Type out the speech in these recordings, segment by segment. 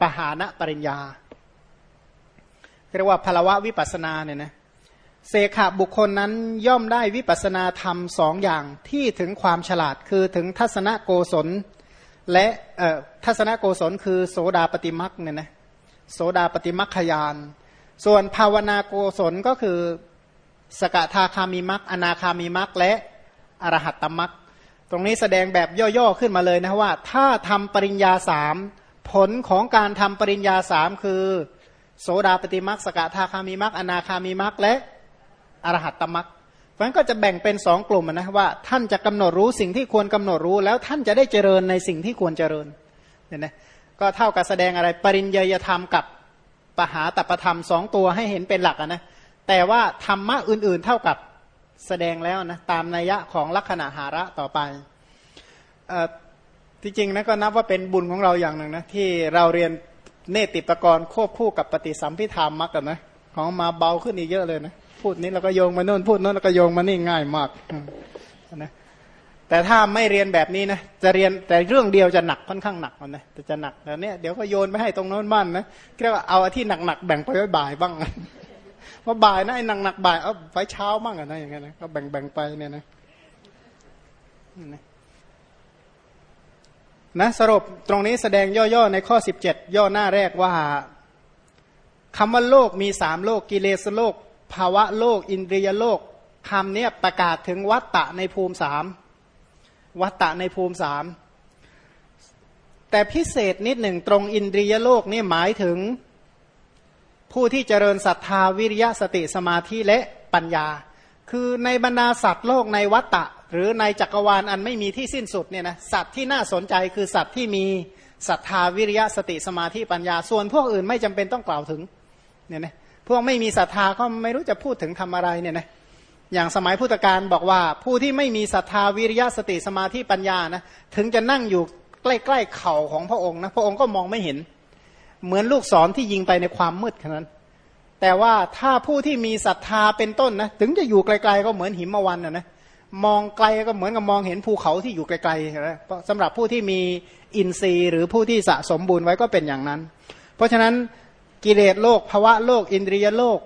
ปหานะปริญญาเรียกว่าพลวะวิปัสนาเนี่ยนะเสขบุคคลนั้นย่อมได้วิปัสนาธรรมสองอย่างที่ถึงความฉลาดคือถึงทัศนโกศล และทัศนโกศลคือโสดาปฏิมักเนี่ยนะโสดาปฏิมักขยาน ส่วนภาวนาโกศลก็คือสกทาคามีมักอนาคามีมักและอรหัตตมักตรงนี้แสดงแบบย่อๆขึ้นมาเลยนะว่า ถ้าทำปริญญาสาม ผลของการทำปริญญาสามคือ โสดาปฏิมักสกทาคามีมักอนาคามีมักและอรหัตตมักเพราะนั้นก็จะแบ่งเป็นสองกลุ่มนะว่า ท่านจะกำหนดรู้สิ่งที่ควรกำหนดรู้แล้วท่านจะได้เจริญในสิ่งที่ควรเจริญเนี่ยนะก็เท่ากับแสดงอะไรปริญญาธรรมกับปหาตประธรรมสองตัวให้เห็นเป็นหลักนะแต่ว่าธรรมะอื่น ๆ เท่ากับแสดงแล้วนะตามนัยยะของลักษณะหาระต่อไป ที่จริงนะก็นับว่าเป็นบุญของเราอย่างหนึ่งนะที่เราเรียนเนติปกรณ์ควบคู่กับปฏิสัมพิธามมักกันนะของมาเบาขึ้นอีกเยอะเลยนะพูดนี้เราก็โยงมาโน่นพูดโน่นเราก็โยงมานี่ง่ายมากนะแต่ถ้าไม่เรียนแบบนี้นะจะเรียนแต่เรื่องเดียวจะหนักค่อนข้างหนักนะแต่จะหนักแล้วเนี่ยเดี๋ยวก็โยนไปให้ตรงโน้นบ้านนะเรียกว่าเอาที่หนักๆแบ่งไปไว้บ่ายบ้างว่าบ่ายนะไอ้หนักหนักบ่ายเอาไว้เช้าบ้างอะนะอย่างเงี้ยนะก็แบ่งแบ่งไปเนี่ยนะ นะสรุปตรงนี้แสดงย่อๆในข้อ 17 ย่อหน้าแรกว่าคำว่าโลกมีสามโลกกิเลสโลก ภาวะโลก อินทรียโลกคำนี้ประกาศถึงวัตตะในภูมิสามวัตตะในภูมิสามแต่พิเศษนิดหนึ่งตรงอินทรียโลกนี่หมายถึงผู้ที่เจริญศรัทธาวิริยะสติสมาธิและปัญญา คือในบรรดาสัตว์โลกในวัตตะ หรือในจักรวาลอันไม่มีที่สิ้นสุดเนี่ยนะสัตว์ที่น่าสนใจคือสัตว์ที่มีศรัทธาวิริยะสติสมาธิปัญญา ส่วนพวกอื่นไม่จำเป็นต้องกล่าวถึงเนี่ยนะพวกไม่มีศรัทธาก็ไม่รู้จะพูดถึงทำอะไรเนี่ยนะอย่างสมัยพุทธกาลบอกว่า ผู้ที่ไม่มีศรัทธาวิริยะสติสมาธิปัญญานะถึงจะนั่งอยู่ใกล้ๆเข่าของพระองค์นะพระองค์ก็มองไม่เห็น เหมือนลูกศรที่ยิงไปในความมืดแค่นั้น แต่ว่าถ้าผู้ที่มีศรัทธาเป็นต้นนะถึงจะอยู่ไกลๆก็เหมือนหิมะวันนะนะ มองไกลก็เหมือนกับมองเห็นภูเขาที่อยู่ไกลๆนะสำหรับผู้ที่มีอินทรีย์หรือผู้ที่สะสมบุญไว้ก็เป็นอย่างนั้น เพราะฉะนั้นกิเลสโลกภาวะโลก อินทรียโลก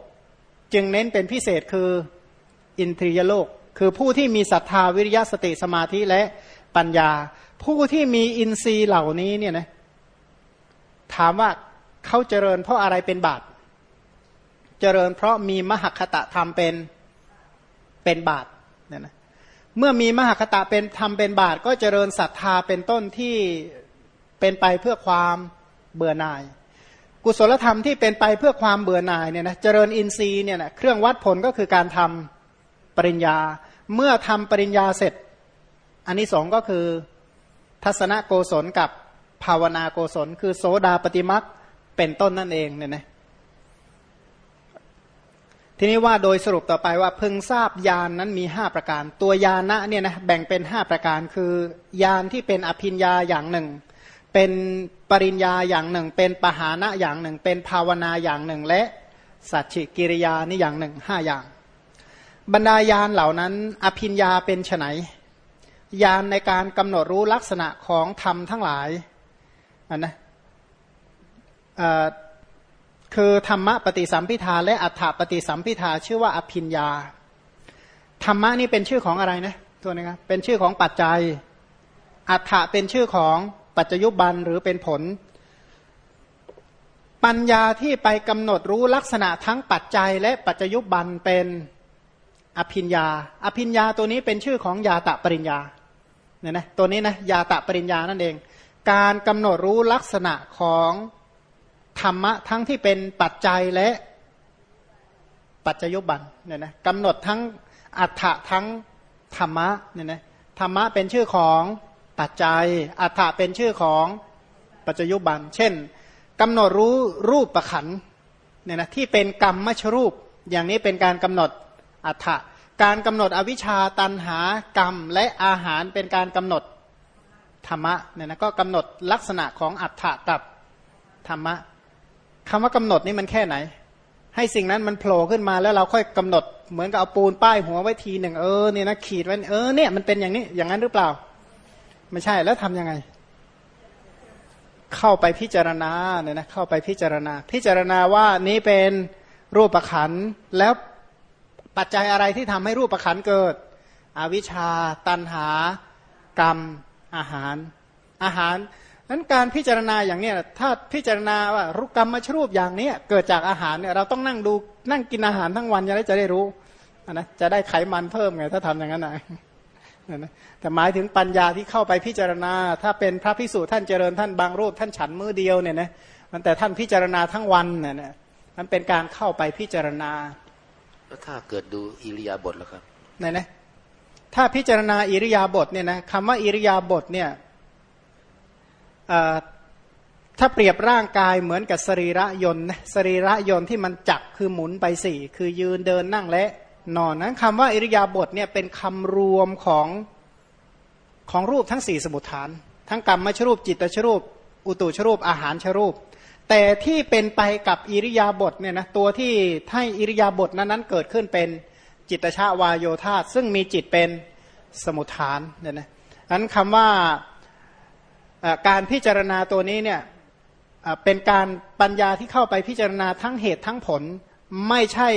จึงเน้นเป็นพิเศษคืออินทรียโลก คือผู้ที่มีศรัทธาวิริยะสติสมาธิและปัญญา ผู้ที่มีอินทรีย์เหล่านี้เนี่ยนะถามว่าเขาเจริญเพราะอะไรเป็นบาตเจริญเพราะมีมหคตะธรรมเป็นเป็นบาตเนี่ยนะ เมื่อมีมหคตะเป็นทำเป็นบาตก็เจริญศรัทธาเป็นต้นที่เป็นไปเพื่อความเบื่อหน่าย กุศลธรรมที่เป็นไปเพื่อความเบื่อหน่ายเนี่ยนะเจริญอินทรีย์เนี่ยนะเครื่องวัดผลก็คือการทำปริญญา เมื่อทำปริญญาเสร็จ อันนี้สองก็คือทัศนโกศลกับภาวนาโกศล คือโสดาปฏิมักเป็นต้นนั่นเองเนี่ยนะ ทีนี้ว่าโดยสรุปต่อไปว่าพึงทราบยานนั้นมีห้าประการ ตัวยานะเนี่ยนะแบ่งเป็นห้าประการคือยานที่เป็นอภิญญาอย่างหนึ่ง เป็นปริญญาอย่างหนึ่ง เป็นปหานะอย่างหนึ่ง เป็นภาวนาอย่างหนึ่ง และสัจฉิกิริยานี่อย่างหนึ่งห้าอย่าง บรรดายานเหล่านั้น อภิญญาเป็นไนยานในการกำหนดรู้ลักษณะของธรรมทั้งหลายนนะ คือธรรมะปฏิสัมพิทาและอัฏฐปฏิสัมพิทาชื่อว่าอภินยาธรรมะนี่เป็นชื่อของอะไรนะตัวนี้ครับเป็นชื่อของปัจจัย อัฏฐะเป็นชื่อของปัจจยุบันหรือเป็นผล ปัญญาที่ไปกำหนดรู้ลักษณะทั้งปัจจัย และปัจจยุบันเป็นอภินยา อภินยาตัวนี้เป็นชื่อของยาตะปริญญาเนี่ยนะตัวนี้นะยาตะปริญญานั่นเอง การกำหนดรู้ลักษณะของ ธรรมะทั้งที่เป็นปัจจัยและปัจจยบันเนี่ยนะกำหนดทั้งอัฏฐะทั้งธรรมะเนี่ยนะธรรมะเป็นชื่อของปัจจัย อัฏฐะเป็นชื่อของปัจจยบัน เช่นกำหนดรู้รูปประขันเนี่ยนะที่เป็นกรรมมชรูป อย่างนี้เป็นการกำหนดอัฏฐะการกำหนดอวิชชาตันหากรรมและอาหารเป็นการกำหนดธรรมะเนี่ยนะก็กำหนดลักษณะของอัฏฐะกับธรรมะ คำว่ากำหนดนี่มันแค่ไหน ให้สิ่งนั้นมันโผล่ขึ้นมาแล้วเราค่อยกำหนด เหมือนกับเอาปูนป้ายหัวไว้ทีหนึ่งเออเนี่ยนะขีดไว้เออเนี่ยมันเป็นอย่างนี้อย่างนั้นหรือเปล่า ไม่ใช่แล้วทํำยังไง เข้าไปพิจารณาเนี่ยนะเข้าไปพิจารณา พิจารณาว่านี้เป็นรูปประขันแล้วปัจจัยอะไรที่ทำให้รูปประขันเกิด อวิชชา ตันหา กรรม อาหาร อาหาร นั้นการพิจารณาอย่างเนี้ยถ้าพิจารณาว่ารุกรรมมชรูปอย่างนี้เกิดจากอาหารเนี่ยเราต้องนั่งดูนั่งกินอาหารทั้งวันจะได้จะได้รู้นะจะได้ไขมันเพิ่มไงถ้าทำอย่างนั้นนะนะแต่หมายถึงปัญญาที่เข้าไปพิจารณา ถ้าเป็นพระพิสุท่านเจริญท่านบางรูปท่านฉันมือเดียวเนี่ยนะมันแต่ท่านพิจารณาทั้งวันเนี่ยมันเป็นการเข้าไปพิจารณาแล้วถ้าเกิดดูอิริยาบถแล้วครับไหนนะถ้าพิจารณาอิริยาบถเนี่ยนะคำว่าอิริยาบถเนี่ย ถ้าเปรียบร่างกายเหมือนกับสรีระยนต์สรีระยนต์ที่มันจักคือหมุนไปสี่คือยืนเดินนั่งและนอนนั้นคำว่าอิริยาบถเนี่ยเป็นคำรวมของของรูปทั้งสี่สมุทฐาน ทั้งกรรมชรูปจิตชรูป อุตุชรูปอาหารชรูป แต่ที่เป็นไปกับอิริยาบถเนี่ยนะตัวที่ให้อิริยาบถนั้นนั้นเกิดขึ้นเป็นจิตชาวายโยธาซึ่งมีจิตเป็นสมุทฐานเนี่ยนะนั้นคำว่า การพิจารณาตัวนี้เนี่ยเป็นการปัญญาที่เข้าไปพิจารณาทั้งเหตุทั้งผลไม่ใช่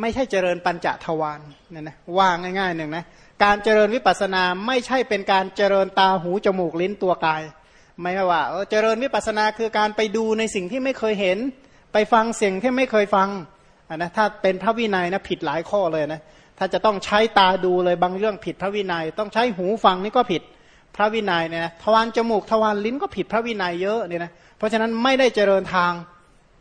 ไม่ใช่เจริญปัญจทวารเนี่ยนะว่าง่ายๆหนึ่งนะการเจริญวิปัสสนาไม่ใช่เป็นการเจริญตาหูจมูกลิ้นตัวกาย ไม่ใช่ว่าเจริญวิปัสสนาคือการไปดูในสิ่งที่ไม่เคยเห็น ไปฟังเสียงที่ไม่เคยฟังนะถ้าเป็นพระวินัยนะผิดหลายข้อเลยนะถ้าจะต้องใช้ตาดูเลยบางเรื่องผิดพระวินัย ต้องใช้หูฟังนี่ก็ผิด พระวินัยเนี่ยนะทวารจมูกทวารลิ้นก็ผิดพระวินัยเยอะเนี่ยนะเพราะฉะนั้นไม่ได้เจริญทาง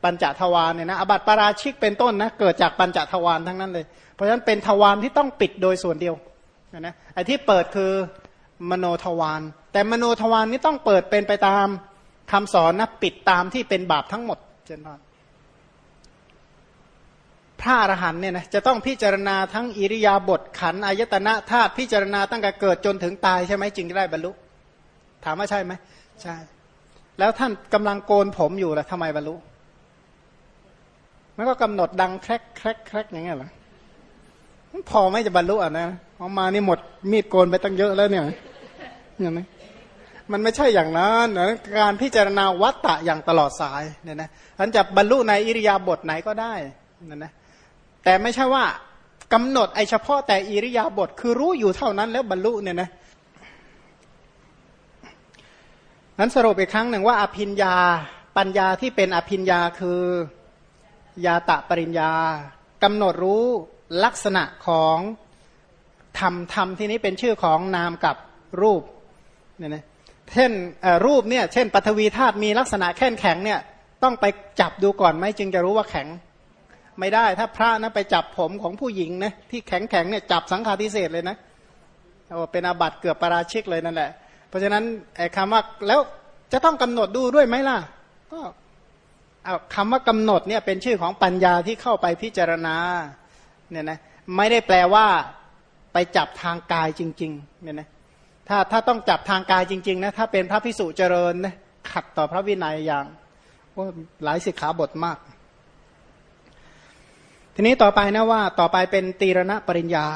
ปัญจทวารเนี่ยนะอบัติปาราชิกเป็นต้นนะเกิดจากปัญจทวารทั้งนั้นเลย เพราะฉะนั้นเป็นทวารที่ต้องปิดโดยส่วนเดียวนะไอ้ที่เปิดคือมโนทวารแต่มโนทวารนี้ต้องเปิดเป็นไปตามคำสอนนะปิดตามที่เป็นบาปทั้งหมดเจนพาน พระอรหันเนี่ยนะจะต้องพิจารณาทั้งอิริยาบถขันอายตนะธาตุพิจารณาตั้งแต่เกิดจนถึงตายใช่ไหมจึงจะได้บรรลุ ถามว่าใช่ไหมใช่ แล้วท่านกำลังโกนผมอยู่ล่ะทำไมบรรลุมันก็กำหนดดังแครกแครกแครกอย่างเงี้ยหรอพอไม่จะบรรลุอะนะเอามานี่หมดมีดโกนไปตั้งเยอะแล้วเนี่ยเห็นไหมมันไม่ใช่อย่างนั้นนะการพิจารณาวัตตะอย่างตลอดสายเนี่ยนะท่านจะบรรลุในอิริยาบถไหนก็ได้นั่นนะ แต่ไม่ใช่ว่ากำหนดไอเฉพาะแต่อิริยาบถคือรู้อยู่เท่านั้นแล้วบรรลุเนี่ยนะนั้นสรุปอีกครั้งหนึ่งว่าอภิญญาปัญญาที่เป็นอภิญญาคือยาตะปริญญากำหนดรู้ลักษณะของธรรมธรรมที่นี้เป็นชื่อของนามกับรูปเนี่ยนะเช่นรูปเนี่ยเช่นปฐวีธาตุมีลักษณะแข็งแข็งเนี่ยต้องไปจับดูก่อนไหมจึงจะรู้ว่าแข็ง ไม่ได้ ถ้าพระนะไปจับผมของผู้หญิงนะที่แข็งแข็งเนี่ยจับสังฆาทิเศษเลยนะโอ้เป็นอาบัติเกือบประราชิกเลยนั่นแหละ เพราะฉะนั้นไอ้คำว่าแล้วจะต้องกำหนดดูด้วยไหมล่ะ ก็เอาคำว่ากำหนดเนี่ยเป็นชื่อของปัญญาที่เข้าไปพิจารณาเนี่ยนะไม่ได้แปลว่าไปจับทางกายจริงๆเนี่ยนะถ้าถ้าต้องจับทางกายจริงๆนะถ้าเป็นพระพิสุเจริญนะขัดต่อพระวินัยอย่างว่าหลายสิกขาบทมาก ทีนี้ต่อไปนะว่าต่อไปเป็นตีรณปริญญา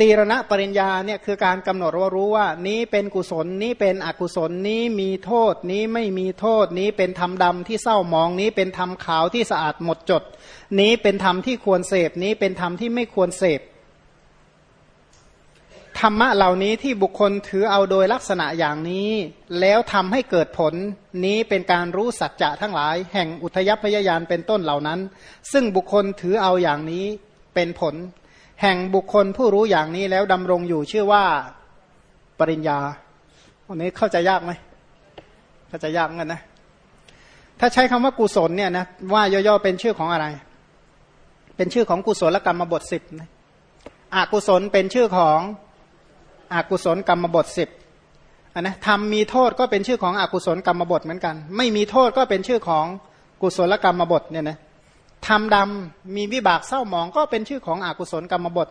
ตีรณปริญญาเนี่ยคือการกำหนดว่ารู้ว่า นี้เป็นกุศลนี้เป็นอกุศลนี้มีโทษนี้ไม่มีโทษนี้เป็นธรรมดำที่เศร้ามองนี้เป็นธรรมขาวที่สะอาดหมดจด นี้เป็นธรรมที่ควรเสพนี้เป็นธรรมที่ไม่ควรเสพ ธรรมะเหล่านี้ที่บุคคลถือเอาโดยลักษณะอย่างนี้ แล้วทำให้เกิดผลนี้เป็นการรู้สัจจะทั้งหลาย แห่งอุทยพยายานเป็นต้นเหล่านั้น ซึ่งบุคคลถือเอาอย่างนี้เป็นผล แห่งบุคคลผู้รู้อย่างนี้แล้วดำรงอยู่ชื่อว่าปริญญาอันนี้เข้าใจยากไหมเข้าใจยากกันนะถ้าใช้คำว่ากุศลเนี่ยนะว่าย่อๆเป็นชื่อของอะไร เป็นชื่อของกุศลกรรมบทสิบนะอกุศลเป็นชื่อของ อกุศลกรรมบทสิบนนะทำมีโทษก็เป็นชื่อของอกุศลกรรมบทเหมือนกัน ไม่มีโทษก็เป็นชื่อของกุศลกรรมบทเนี่ยนะทำดำมีวิบากเศร้าหมองก็เป็นชื่อของอกุศลกรรมบท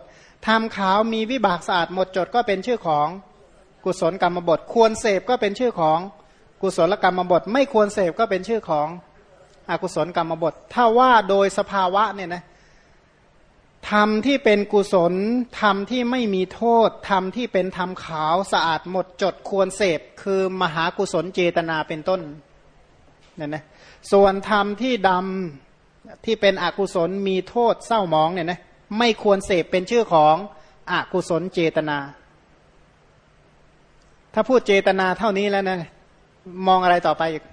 ทำขาวมีวิบากสะอาดหมดจดก็เป็นชื่อของกุศลกรรมบท ควรเสพก็เป็นชื่อของกุศลกรรมบท ไม่ควรเสพก็เป็นชื่อของอกุศลกรรมบท ถ้าว่าโดยสภาวะเนี่ยนะ ธรรมที่เป็นกุศลธรรมที่ไม่มีโทษธรรมที่เป็นธรรมขาวสะอาดหมดจดควรเสพ คือมหากุศลเจตนาเป็นต้นเนี่ยนะส่วนธรรมที่ดำที่เป็นอกุศลมีโทษเศร้าหมองเนี่ยนะไม่ควรเสพเป็นชื่อของอกุศลเจตนา ถ้าพูดเจตนาเท่านี้แล้วนะมองอะไรต่อไปอีก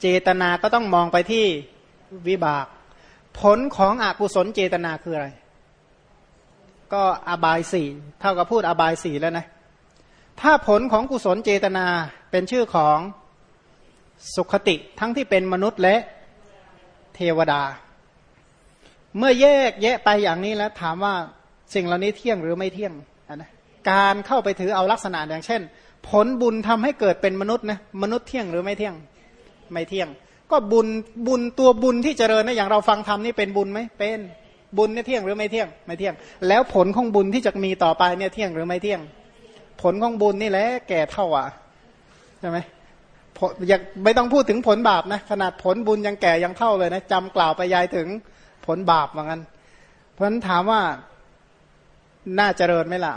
เจตนาก็ต้องมองไปที่วิบาก ผลของอกุศลเจตนาคืออะไร ก็อบายสี่เท่ากับพูดอบายสี่แล้วนะถ้าผลของกุศลเจตนาเป็นชื่อของสุขติทั้งที่เป็นมนุษย์และเทวดา เมื่อแยกแยะไปอย่างนี้แล้วถามว่าสิ่งเหล่านี้เที่ยงหรือไม่เที่ยงนะการเข้าไปถือเอาลักษณะอย่างเช่น ผลบุญทำให้เกิดเป็นมนุษย์นะมนุษย์เที่ยงหรือไม่เที่ยง ไม่เที่ยง ก็บุญบุญตัวบุญที่เจริญนะอย่างเราฟังธรรมนี่เป็นบุญไหมเป็นบุญเนี่ยเที่ยงหรือไม่เที่ยงไม่เที่ยง แล้วผลของบุญที่จะมีต่อไปเนี่ยเที่ยงหรือไม่เที่ยง ผลของบุญนี่แหละแก่เท่าอะใช่ไหมอยากไม่ต้องพูดถึงผลบาปนะขนาดผลบุญยังแก่ยังเท่าเลยนะจำกล่าวไปยายถึงผลบาปเหมือนกันเพราะฉะนั้นถามว่าน่าเจริญไหมล่ะ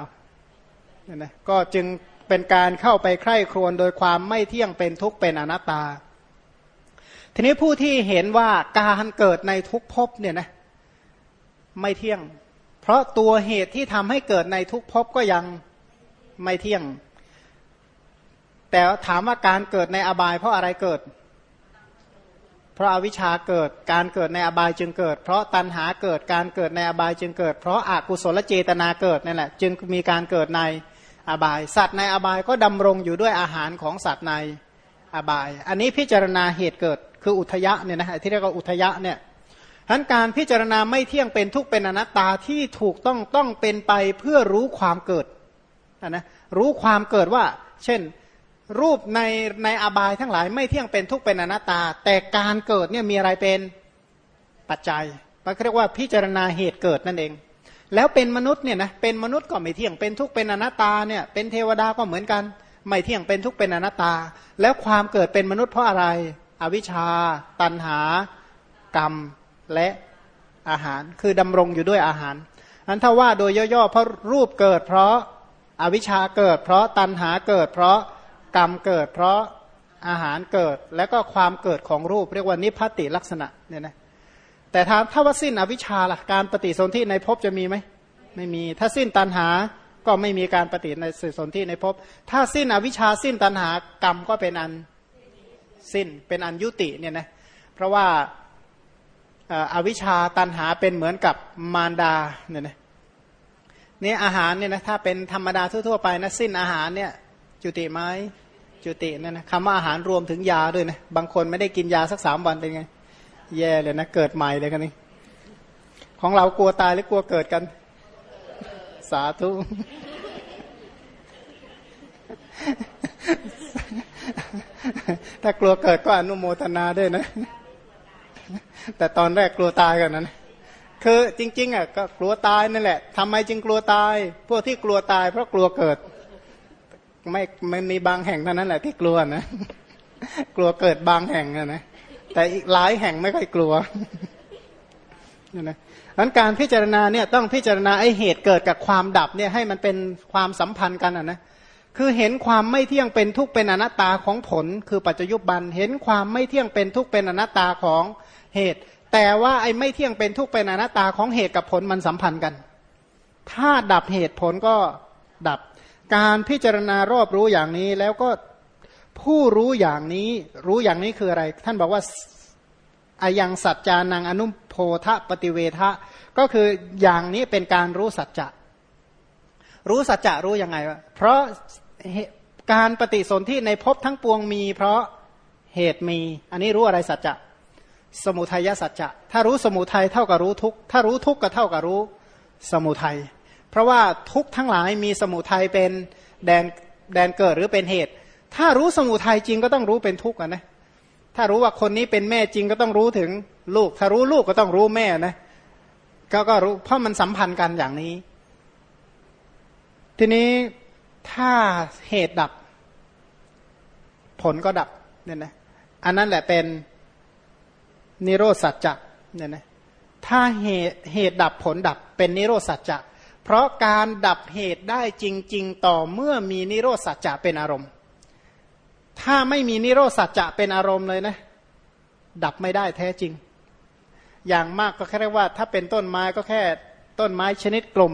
นะก็จึงเป็นการเข้าไปใคร่ครวญโดยความไม่เที่ยงเป็นทุกข์เป็นอนัตตา ทีนี้ผู้ที่เห็นว่าการเกิดในทุกภพเนี่ยนะไม่เที่ยง เพราะตัวเหตุที่ทำให้เกิดในทุกภพก็ยังไม่เที่ยง แต่ถามว่าการเกิดในอบาย เพราะอะไรเกิด เพราะอาวิชชาเกิดการเกิดในอบายจึงเกิด เพราะตัณหาเกิดการเกิดในอบายจึงเกิด เพราะอากุศลเจตนาเกิดนั่นแหละจึงมีการเกิดในอบาย สัตว์ในอบายก็ดำรงอยู่ด้วยอาหารของสัตว์ใน อบาย อันนี้พิจารณาเหตุเกิดคืออุทยะเนี่ยนะฮะที่เรียกว่าอุทยะเนี่ยทั้นการพิจารณาไม่เที่ยงเป็นทุกเป็นอนัตตาที่ถูกต้องต้องเป็นไปเพื่อรู้ความเกิดนะรู้ความเกิดว่า เช่น รูปในในอบายทั้งหลายไม่เที่ยงเป็นทุกเป็นอนัตตา แต่การเกิดเนี่ยมีอะไรเป็นปัจจัยมันเรียกว่าพิจารณาเหตุเกิดนั่นเอง แล้วเป็นมนุษย์เนี่ยนะเป็นมนุษย์ก็ไม่เที่ยงเป็นทุกเป็นอนัตตาเนี่ยเป็นเทวดาก็เหมือนกัน ไม่เที่ยงเป็นทุกเป็นอนัตตา แล้วความเกิดเป็นมนุษย์เพราะอะไร อวิชชา ตันหา กรรมและอาหาร คือดำรงอยู่ด้วยอาหารอันถ้าว่าโดยย่อๆเพราะรูปเกิด เพราะอาวิชชาเกิด เพราะตันหาเกิด เพราะกรรมเกิด เพราะอาหารเกิด แล้วก็ความเกิดของรูปเรียกว่านิพพติลักษณะเนี่ยนะแต่ถ้าถ้าว่าสิ้นอวิชชาล่ะการปฏิสนธิในภพจะมีไหมไม่มี ถ้าสิ้นตันหา ก็ไม่มีการปฏิในสนธิในภพถ้าสิ้นอวิชชาสิ้นตันหากรรมก็เป็นอันสิ้นเป็นอันยุติเนี่ยนะเพราะว่าอาวิชชาตันหาเป็นเหมือนกับมารดาเนี่ยนะนี่อาหารเนี่ยนะถ้าเป็นธรรมดาทั่วๆไปนะสิ้นอาหารเนี่ยจุติไหมจุตินั่นนะคำว่าอาหารรวมถึงยาด้วยนะบางคนไม่ได้กินยาสักสามวันเป็นไง แย่เลยนะเกิดใหม่เลยกันนี่ของเรากลัวตายหรือกลัวเกิดกัน สาธุถ้ากลัวเกิดก็อนุโมทนาด้วยนะ แต่ตอนแรกกลัวตายกันนั้นคือจริง ๆอะก็กลัวตายนั่นแหละทำไมจึงกลัวตาย พวกที่กลัวตาย เพราะกลัวเกิด ไม่มันมีบางแห่งเท่านั้นแหละที่กลัวนะ กลัวเกิดบางแห่งนะแต่อีกหลายแห่งไม่ค่อยกลัว นะนั้นการพิจารณาเนี่ยต้องพิจารณาไอเหตุเกิดกับความดับเนี่ยให้มันเป็นความสัมพันธ์กันอะนะคือเห็นความไม่เที่ยงเป็นทุกเป็นอนัตตาของผล คือปัจจยุบันเห็นความไม่เที่ยงเป็นทุกเป็นอนัตตาของเหตุ แต่ว่าไอ้ไม่เที่ยงเป็นทุกเป็นอนัตตาของเหตุกับผลมันสัมพันธ์กัน ถ้าดับเหตุผลก็ดับ การพิจารณารอบรู้อย่างนี้แล้วก็ผู้รู้อย่างนี้รู้อย่างนี้คืออะไร ท่านบอกว่า อายังสัจจานังอนุโพธปฏิเวทะก็คืออย่างนี้เป็นการรู้สัจจะ รู้สัจจะรู้ยังไงวะเพราะการปฏิสนธิในภพทั้งปวงมี เพราะเหตุมี อันนี้รู้อะไรสัจจะ สมุทัยสัจจะ ถ้ารู้สมุทัยเท่ากับรู้ทุก ถ้ารู้ทุกก็เท่ากับรู้สมุทัย เพราะว่าทุกทั้งหลายมีสมุทัยเป็นแดนแดนเกิดหรือเป็นเหตุ ถ้ารู้สมุทัยจริงก็ต้องรู้เป็นทุกข์นะ ถ้ารู้ว่าคนนี้เป็นแม่จริงก็ต้องรู้ถึงลูก ถ้ารู้ลูกก็ต้องรู้แม่นะก็ก็รู้เพราะมันสัมพันธ์กันอย่างนี้ ทีนี้ถ้าเหตุดับ ผลก็ดับเนี่ยนะอันนั้นแหละเป็นนิโรสัจจะเนี่ยนะถ้าเหตุเหตุดับผลดับเป็นนิโรสัจจะ เพราะการดับเหตุได้จริง ๆ ต่อเมื่อมีนิโรสัจจะเป็นอารมณ์ ถ้าไม่มีนิโรธสัจจะเป็นอารมณ์เลยนะ ดับไม่ได้แท้จริง อย่างมากก็แค่เรียกว่า ถ้าเป็นต้นไม้ก็แค่ต้นไม้ชนิดกลุ่ม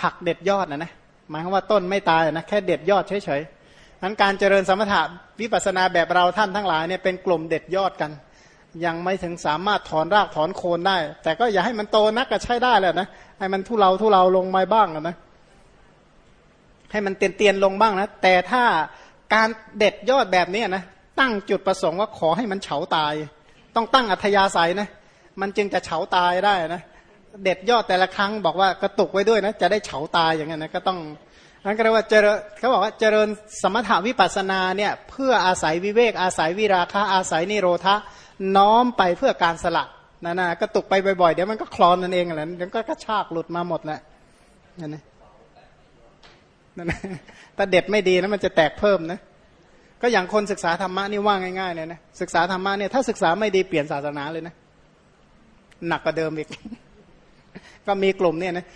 ผักเด็ดยอดนะนะหมายความว่าต้นไม่ตายนะแค่เด็ดยอดเฉยๆนั้นการเจริญสมถะวิปัสนาแบบเราท่านทั้งหลายเนี่ยเป็นกลุ่มเด็ดยอดกัน ยังไม่ถึงสามารถถอนรากถอนโคนได้ แต่ก็อย่าให้มันโตนักก็ใช้ได้แหละนะให้มันทุเลาทุเลาลงมาบ้างนะให้มันเตียนเตียนลงบ้างนะแต่ถ้า การเด็ดยอดแบบนี้นะตั้งจุดประสงค์ว่าขอให้มันเฉาตาย ต้องตั้งอัธยาศัยนะมันจึงจะเฉาตายได้นะเด็ดยอดแต่ละครั้งบอกว่ากระตุกไว้ด้วยนะจะได้เฉาตายอย่างเงี้ยนะก็ต้องนั่นก็เรียกว่าเจริญเขาบอกว่าเจริญสมถาวิปัสนาเนี่ยเพื่ออาศัยวิเวกอาศัยวิราคะอาศัยนิโรธะน้อมไปเพื่อการสละนะนะกระตุกไปบ่อยๆเดี๋ยวมันก็คลอนนั่นเองแหละเดี๋ยวก็กระชากหลุดมาหมดแหละนั่นนะ นั่นนะแต่เด็ดไม่ดีนะมันจะแตกเพิ่มนะก็อย่างคนศึกษาธรรมะนี่ว่าง่ายๆเนี่ยนะศึกษาธรรมะเนี่ยถ้าศึกษาไม่ดีเปลี่ยนศาสนาเลยนะหนักกว่าเดิมอีก ก็มีกลุ่มเนี่ยนะ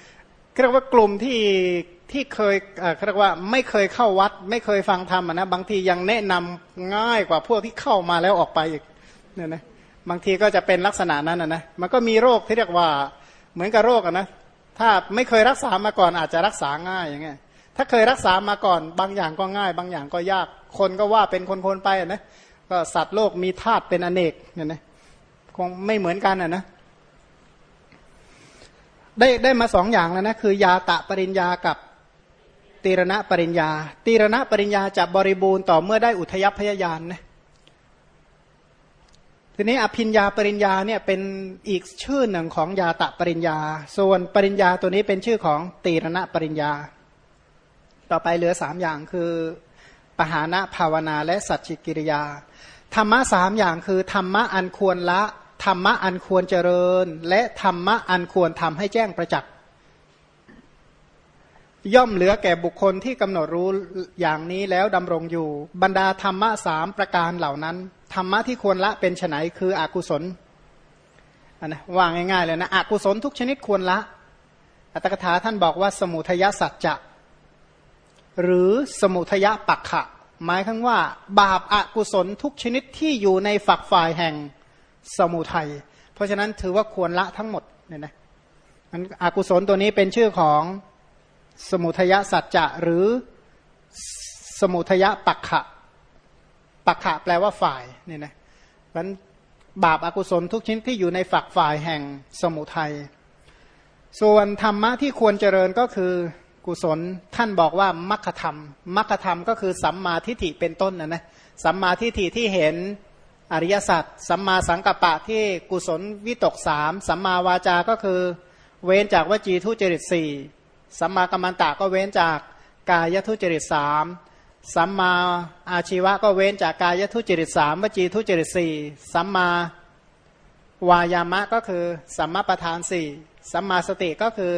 เรียกว่ากลุ่มที่ที่เคยเรียกว่าไม่เคยเข้าวัด ไม่เคยฟังธรรมนะบางทียังแนะนำง่ายกว่าพวกที่เข้ามาแล้วออกไปอีกเนี่ยนะบางทีก็จะเป็นลักษณะนั้นนะมันก็มีโรคที่เรียกว่าเหมือนกับโรคนะถ้าไม่เคยรักษามาก่อนอาจจะรักษาง่ายอย่างเงี้ย ถ้าเคยรักษามาก่อน บางอย่างก็ง่าย บางอย่างก็ยาก คนก็ว่าเป็นคนๆไปนะก็สัตว์โลกมีธาตุเป็นอเนกเนี่ยนะคงไม่เหมือนกันอะนะได้ได้มาสองอย่างแล้วนะคือยาตะปริญญากับตีรณะปริญญา ตีรณะปริญญาจะบริบูรณ์ต่อเมื่อได้อุทยพยายานนะทีนี้อภิญญาปริญญาเนี่ยเป็นอีกชื่อหนึ่งของยาตะปริญญา ส่วนปริญญาตัวนี้เป็นชื่อของตีรณะปริญญา ต่อไปเหลือสามอย่างคือปหานะภาวนาและสัจจิกิริยา ธรรมะสามอย่างคือ ธรรมะอันควรละ ธรรมะอันควรเจริญ และธรรมะอันควรทำให้แจ้งประจักษ์ย่อมเหลือแก่บุคคลที่กำหนดรู้อย่างนี้แล้วดำรงอยู่ บรรดาธรรมะสามประการเหล่านั้น ธรรมะที่ควรละเป็นไนคืออกุศลนนะว่าง่ายๆเลยนะอกุศลทุกชนิดควรละ อัตถกถาท่านบอกว่าสมุทยสัจจะ หรือสมุทยปักขะ หมายถึงว่า บาปอากุศลทุกชนิดที่อยู่ในฝักฝ่ายแห่งสมุทัย เพราะฉะนั้นถือว่าควรละทั้งหมดเนี่ยนะมันอกุศลตัวนี้เป็นชื่อของสมุทยสัจจะหรือสมุทยปักขะ ปักขะแปลว่าฝ่ายเนี่ยนะมันบาปอากุศลทุกชิ้นที่อยู่ในฝักฝ่ายแห่งสมุทัย ส่วนธรรมะที่ควรเจริญก็คือ กุศลท่านบอกว่ามัคคธรรมมัคคธรรมก็คือสัมมาทิฏฐิเป็นต้นนะนะสัมมาทิฏฐิที่เห็นอริยสัจสัมมาสังกัปปะที่กุศลวิตกสามสัมมาวาจาก็คือ เว้นจากวจีทุจริตสี่สัมมากัมมันตะก็เว้นจากกายทุจริตสามสัมมาอาชีวะก็เว้นจากกายทุจริตสามวจีทุจริตสี่สัมมาวายามะก็คือสัมมาประธานสี่สัมมาสติก็คือ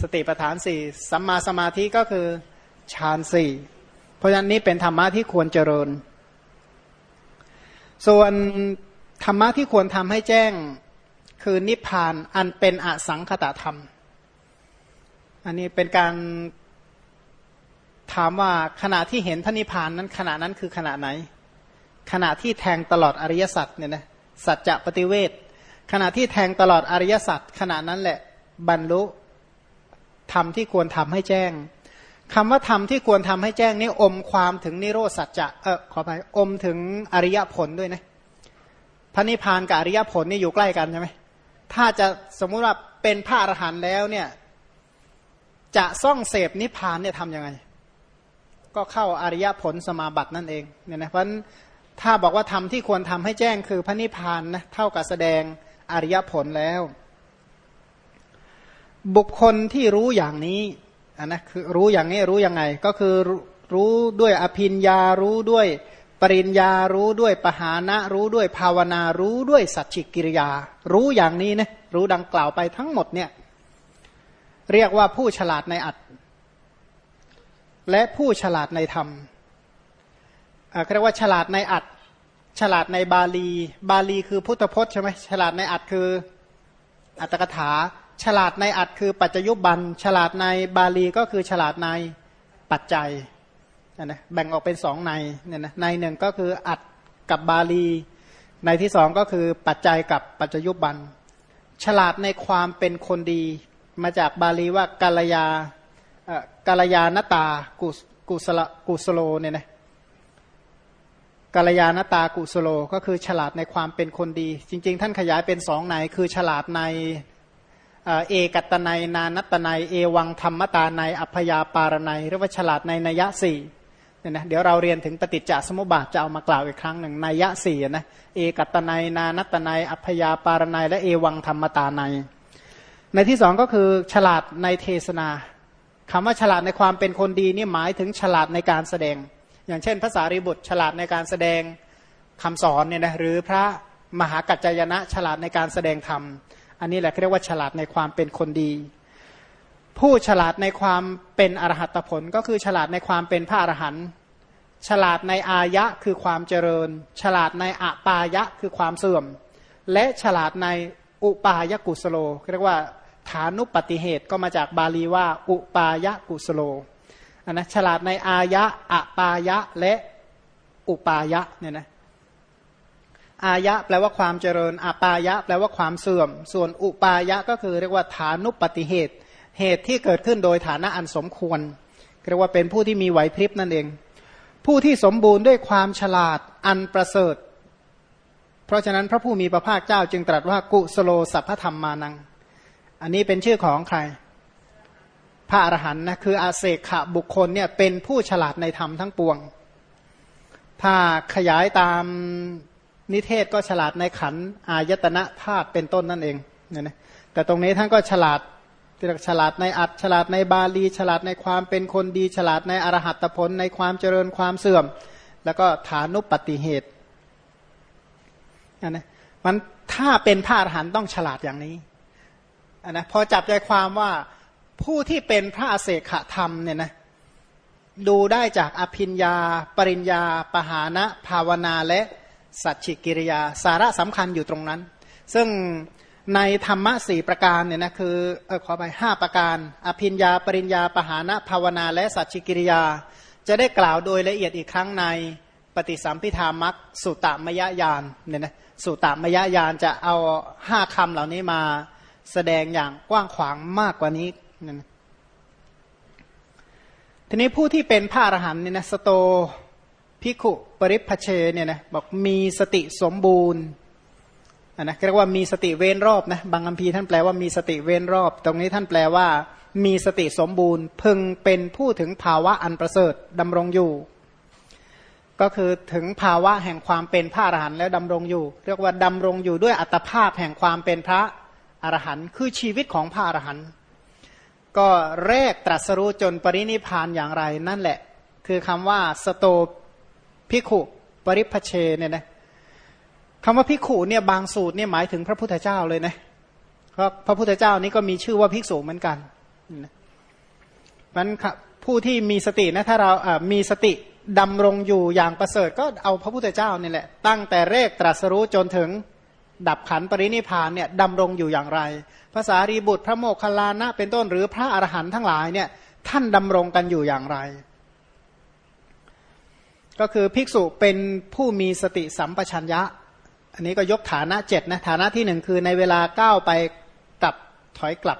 สติประธานสี่สัมมาสมาธิก็คือฌานสี่เพราะฉะนั้นนี้เป็นธรรมะที่ควรเจริญ ส่วนธรรมะที่ควรทำให้แจ้งคือนิพพานอันเป็นอสังคตธรรม อันนี้เป็นการถามว่าขณะที่เห็นพระนิพพานนั้นขณะนั้นคือขณะไหน ขณะที่แทงตลอดอริยสัจเนี่ยนะสัจจะปฏิเวทขณะที่แทงตลอดอริยสัจขณะนั้นแหละบรรลุ ธรรมที่ควรทำให้แจ้งคำว่าธรรมที่ควรทำให้แจ้งนี่อมความถึงนิโรธสัจจะเออขออภัยอมถึงอริยผลด้วยนะพระนิพพานกับอริยผลนี่อยู่ใกล้กันใช่ไหมถ้าจะสมมุติว่าเป็นพระอรหันต์แล้วเนี่ยจะซ่องเสพนิพพานเนี่ยทำยังไง ก็เข้าอริยผลสมาบัตินั่นเองเนี่ยนะเพราะถ้าบอกว่าทำที่ควรทำให้แจ้งคือพระนิพพานนะเท่ากับแสดงอริยผลแล้ว บุคคลที่รู้อย่างนี้อันนะคือรู้อย่างนี้รู้ยังไง ก็คือรู้ด้วยอภินยารู้ด้วยปริญญารู้ด้วยปหานะรู้ด้วยภาวนารู้ด้วยสัจจิกิริยา รู้อย่างนี้นะรู้ดังกล่าวไปทั้งหมดเนี่ยเรียกว่าผู้ฉลาดในอัดและผู้ฉลาดในธรรมเรียกว่าฉลาดในอัดฉลาดในบาลี บาลีคือพุทธพจน์ใช่ไหมฉลาดในอัดคืออัตถกถา ฉลาดในอัดคือปัจจยุบัน ฉลาดในบาลีก็คือฉลาดในปัจจัยนะแบ่งออกเป็นสองในเนี่ยนะในหนึ่งก็คืออัดกับบาลี ในที่สองก็คือปัจจัยกับปัจจยุบัน ฉลาดในความเป็นคนดี มาจากบาลีว่ากาลยากาลยานตากุกุสลกุสโลเนี่ยนะกาลยานตากุสโลก็คือฉลาดในความเป็นคนดี จริง ๆ ท่านขยายเป็นสองในคือฉลาดใน เอกัตนัยนานัตนัยเอวังธรรมตาในอัพยาปารนัยหรือว่าฉลาดในนัยสี่เนี่ยนะเดี๋ยวเราเรียนถึงปฏิจจสมุปบาทจะเอามากล่าวอีกครั้งหนึ่งนัยสี่นะเอกัตนัยนานัตนัยอัพยาปารนัยและเอวังธรรมตาในในที่สองก็คือฉลาดในเทศนาคำว่าฉลาดในความเป็นคนดีนี่หมายถึงฉลาดในการแสดง อย่างเช่นภาษาริบุตรฉลาดในการแสดงคำสอนเนี่ยนะหรือพระมหากัจจยนะฉลาดในการแสดงธรรม อันนี้แหละเรียกว่าฉลาดในความเป็นคนดี ผู้ฉลาดในความเป็นอรหัตผล ก็คือฉลาดในความเป็นพระอรหันต์ฉลาดในอายะคือความเจริญ ฉลาดในอะปายะคือความเสื่อม และฉลาดในอุปายกุสโลเรียกว่าฐานุปฏิเหตุก็มาจากบาลีว่า อุปายกุสโลอันนะฉลาดในอายะอะปายะและอุปายะเนี่ยนะ อายะแปลว่าความเจริญอปายะแปลว่าความเสื่อม ส่วนอุปายะก็คือเรียกว่าฐานุปฏิเหตุ เหตุที่เกิดขึ้นโดยฐานะอันสมควรเรียกว่าเป็นผู้ที่มีไหวพริบนั่นเอง ผู้ที่สมบูรณ์ด้วยความฉลาดอันประเสริฐ เพราะฉะนั้นพระผู้มีพระภาคเจ้าจึงตรัสว่ากุสโลสัพพธรรมมานัง อันนี้เป็นชื่อของใคร พระอรหันต์นะคืออาเสกขะบุคคลเนี่ยเป็นผู้ฉลาดในธรรมทั้งปวง ถ้าขยายตาม นิเทศก็ฉลาดในขันอายตนะธาตุเป็นต้นนั่นเองเนี่ยนะแต่ตรงนี้ท่านก็ฉลาดที่ฉลาดในอัดฉลาดในบาลี ฉลาดในความเป็นคนดี ฉลาดในอรหัตผลในความเจริญความเสื่อม แล้วก็ฐานุปฏิเหตุนนะมันถ้าเป็นพระอรหันต์ต้องฉลาดอย่างนี้นนะพอจับใจความว่าผู้ที่เป็นพระอเศขธรรมเนี่ยนะดูได้จากอภิญญาปริญญา ปหานะ ภาวนาและ สัจฉิกิริยา สาระสำคัญอยู่ตรงนั้น ซึ่งในธรรมะสี่ประการเนี่ยนะคือเออขอไปห้าประการ อภิญญา ปริญญา ปหานะภาวนา และสัจฉิกิริยา จะได้กล่าวโดยละเอียดอีกครั้งในปฏิสัมพิธามัคสุตตมยญาณเนี่ยนะสุตตมยญาณจะเอาห้าคำเหล่านี้มาแสดงอย่างกว้างขวางมากกว่านี้นั่นทีนี้ผู้ที่เป็นพระอรหันต์เนี่ยนะสโต พิขุปริพเชเนี่ยนะบอกมีสติสมบูรณ์นะเรียกว่ามีสติเว้นรอบนะบางคัมภีร์ท่านแปลว่ามีสติเว้นรอบ ตรงนี้ท่านแปลว่า มีสติสมบูรณ์ พึงเป็นผู้ถึงภาวะอันประเสริฐดำรงอยู่ ก็คือถึงภาวะแห่งความเป็นพระอรหันต์แล้วดำรงอยู่ เรียกว่าดำรงอยู่ด้วยอัตภาพแห่งความเป็นพระอรหันต์คือชีวิตของพระอรหันต์ก็แรกตรัสรู้จนปรินิพานอย่างไร นั่นแหละ คือคำว่าสโต พิขุปริพเชเนี่ยนะคำว่าพิขุเนี่ยบางสูตรเนี่ยหมายถึงพระพุทธเจ้าเลยนะเพราะพระพุทธเจ้านี้ก็มีชื่อว่าภิกษุเหมือนกันมันผู้ที่มีสตินะถ้าเราอ่ามีสติดำรงอยู่อย่างประเสริฐก็เอาพระพุทธเจ้านี่แหละ ตั้งแต่แรกตรัสรู้จนถึงดับขันปรินิพานเนี่ยดำรงอยู่อย่างไร ภาษารีบุตรพระโมคคัลลานะเป็นต้นหรือพระอรหันต์ทั้งหลายเนี่ยท่านดำรงกันอยู่อย่างไร ก็คือภิกษุเป็นผู้มีสติสัมปชัญญะ อันนี้ก็ยกฐานะเจ็ดนะฐานะที่หนึ่งคือในเวลาก้าวไปกลับถอยกลับ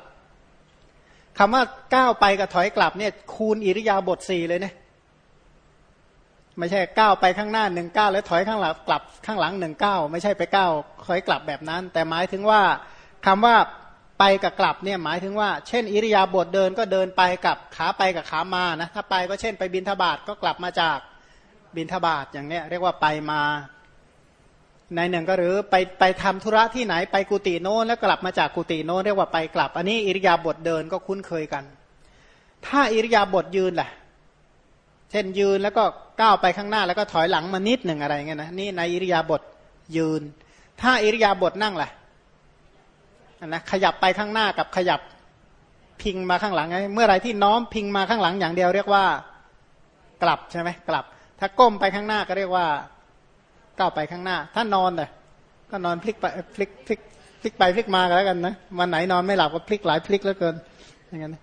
คำว่าก้าวไปกับถอยกลับเนี่ยคูณอิริยาบถสี่เลยเนี่ยไม่ใช่ก้าวไปข้างหน้าหนึ่งก้าวแล้วถอยข้างหลังกลับข้างหลังหนึ่งก้าวไม่ใช่ไปก้าวถอยกลับแบบนั้น แต่หมายถึงว่าคำว่าไปกับกลับเนี่ยหมายถึงว่า เช่น อิริยาบถเดินก็เดินไปกับขาไปกับขามานะถ้าไปก็เช่นไปบินทบาทก็กลับมาจาก บินทบาทอย่างเนี้ยเรียกว่าไปมาในหนึ่งก็หรือไปไปทำธุระที่ไหนไปกุฏิโน้นแล้วกลับมาจากกุฏิโน้นเรียกว่าไปกลับ อันนี้อิริยาบถเดินก็คุ้นเคยกัน ถ้าอิริยาบถยืนแหละช่นยืนแล้วก็ก้าวไปข้างหน้าแล้วก็ถอยหลังมานิดหนึ่งอะไรเงี้ยนะนี่ในอิริยาบถยืน ถ้าอิริยาบถนั่งแหละนะขยับไปข้างหน้ากับขยับพิงมาข้างหลังไงเมื่อไรที่น้อมพิงมาข้างหลังอย่างเดียวเรียกว่ากลับใช่ไหมกลับ ถ้าก้มไปข้างหน้าก็เรียกว่าก้าวไปข้างหน้า ถ้านอนเลยก็นอนพลิกไปพลิกพลิกพลิกไปพลิกมากันแล้วกันนะวันไหนนอนไม่หลับก็พลิกหลายพลิกแล้วเกินอย่างนั้น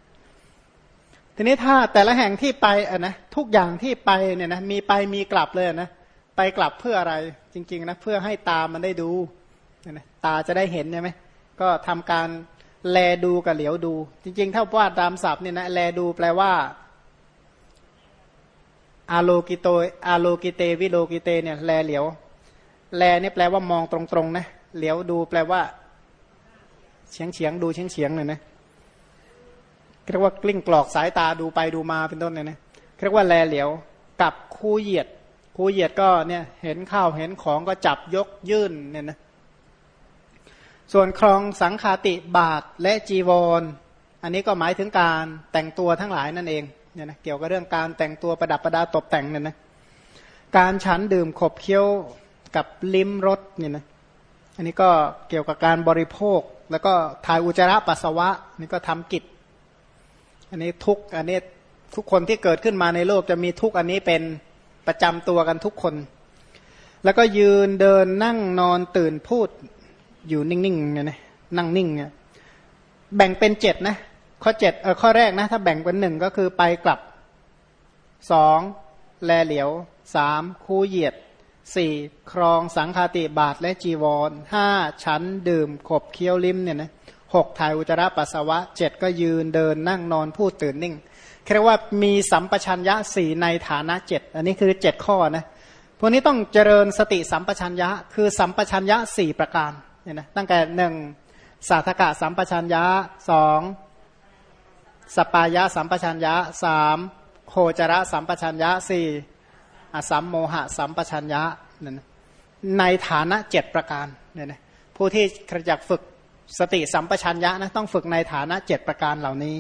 ทีนี้ถ้าแต่ละแห่งที่ไปอะนะทุกอย่างที่ไปเนี่ยนะมีไปมีกลับเลยนะไปกลับเพื่ออะไรจริง ๆนะเพื่อให้ตามันได้ดูนะตาจะได้เห็นใช่ไหมก็ทำการแลดูกับเหลียวดู จริง ๆ ถ้าว่าตามศัพท์เนี่ยนะแลดูแปลว่า อาโลกิโตอาโลกิเตวิโลกิเตเนี่ยแลเหลียว แลเนี่ยแปลว่ามองตรงๆนะเหลียวดูแปลว่าเฉียงเฉียงดูเฉียงเฉียงเลยนะเรียกว่ากลิ้งกรอกสายตาดูไปดูมาเป็นต้นเนี่ยนะเรียกว่าแลเหลียวกับคู่เหยียด คู่เหยียดก็เนี่ยเห็นข้าวเห็นของก็จับยกยื่นเนี่ยนะส่วนครองสังคาติบาทและจีวรอันนี้ก็หมายถึงการแต่งตัวทั้งหลายนั่นเอง เนี่ยนะเกี่ยวกับเรื่องการแต่งตัวประดับประดาตกแต่งเนี่ยนะการฉันดื่มขบเคี้ยวกับลิ้มรสเนี่ยนะอันนี้ก็เกี่ยวกับการบริโภค แล้วก็ถ่ายอุจจาระปัสสาวะนี่ก็ทำกิจ อันนี้ทุกอันนี้ทุกคนที่เกิดขึ้นมาในโลกจะมีทุกอันนี้เป็นประจำตัวกันทุกคน แล้วก็ยืนเดินนั่งนอนตื่นพูดอยู่นิ่งๆเนี่ยนะนั่งนิ่งเนี่ยแบ่งเป็นเจ็ดนะ ข้อเจ็ดเออข้อแรกนะ ถ้าแบ่งเป็นหนึ่งก็คือไปกลับสองแลเหลียวสามคูเหยียดสี่ครองสังคาติบาทและจีวรห้าชั้นดื่ม ขบเคี้ยวลิ้มเนี่ยนะหกถ่ายอุจจาระปัสสาวะเจ็ดก็ยืนเดินนั่งนอนพูดตื่นนิ่งเรียกว่ามีสัมปชัญญะสี่ในฐานะเจ็ดอันนี้คือเจ็ดข้อนะพวกนี้ต้องเจริญสติสัมปชัญญะ คือสัมปชัญญะสี่ประการเนี่ยนะตั้งแต่หนึ่งสาธกะสัมปชัญญะสอง สปายะสัมปชัญญะสามโคจระสัมปชัญญะสี่อสัมโมหะสัมปชัญญะนั่นในฐานะเจ็ดประการเนี่ยนะผู้ที่อยากฝึกสติสัมปชัญญะนะต้องฝึกในฐานะเจ็ดประการเหล่านี้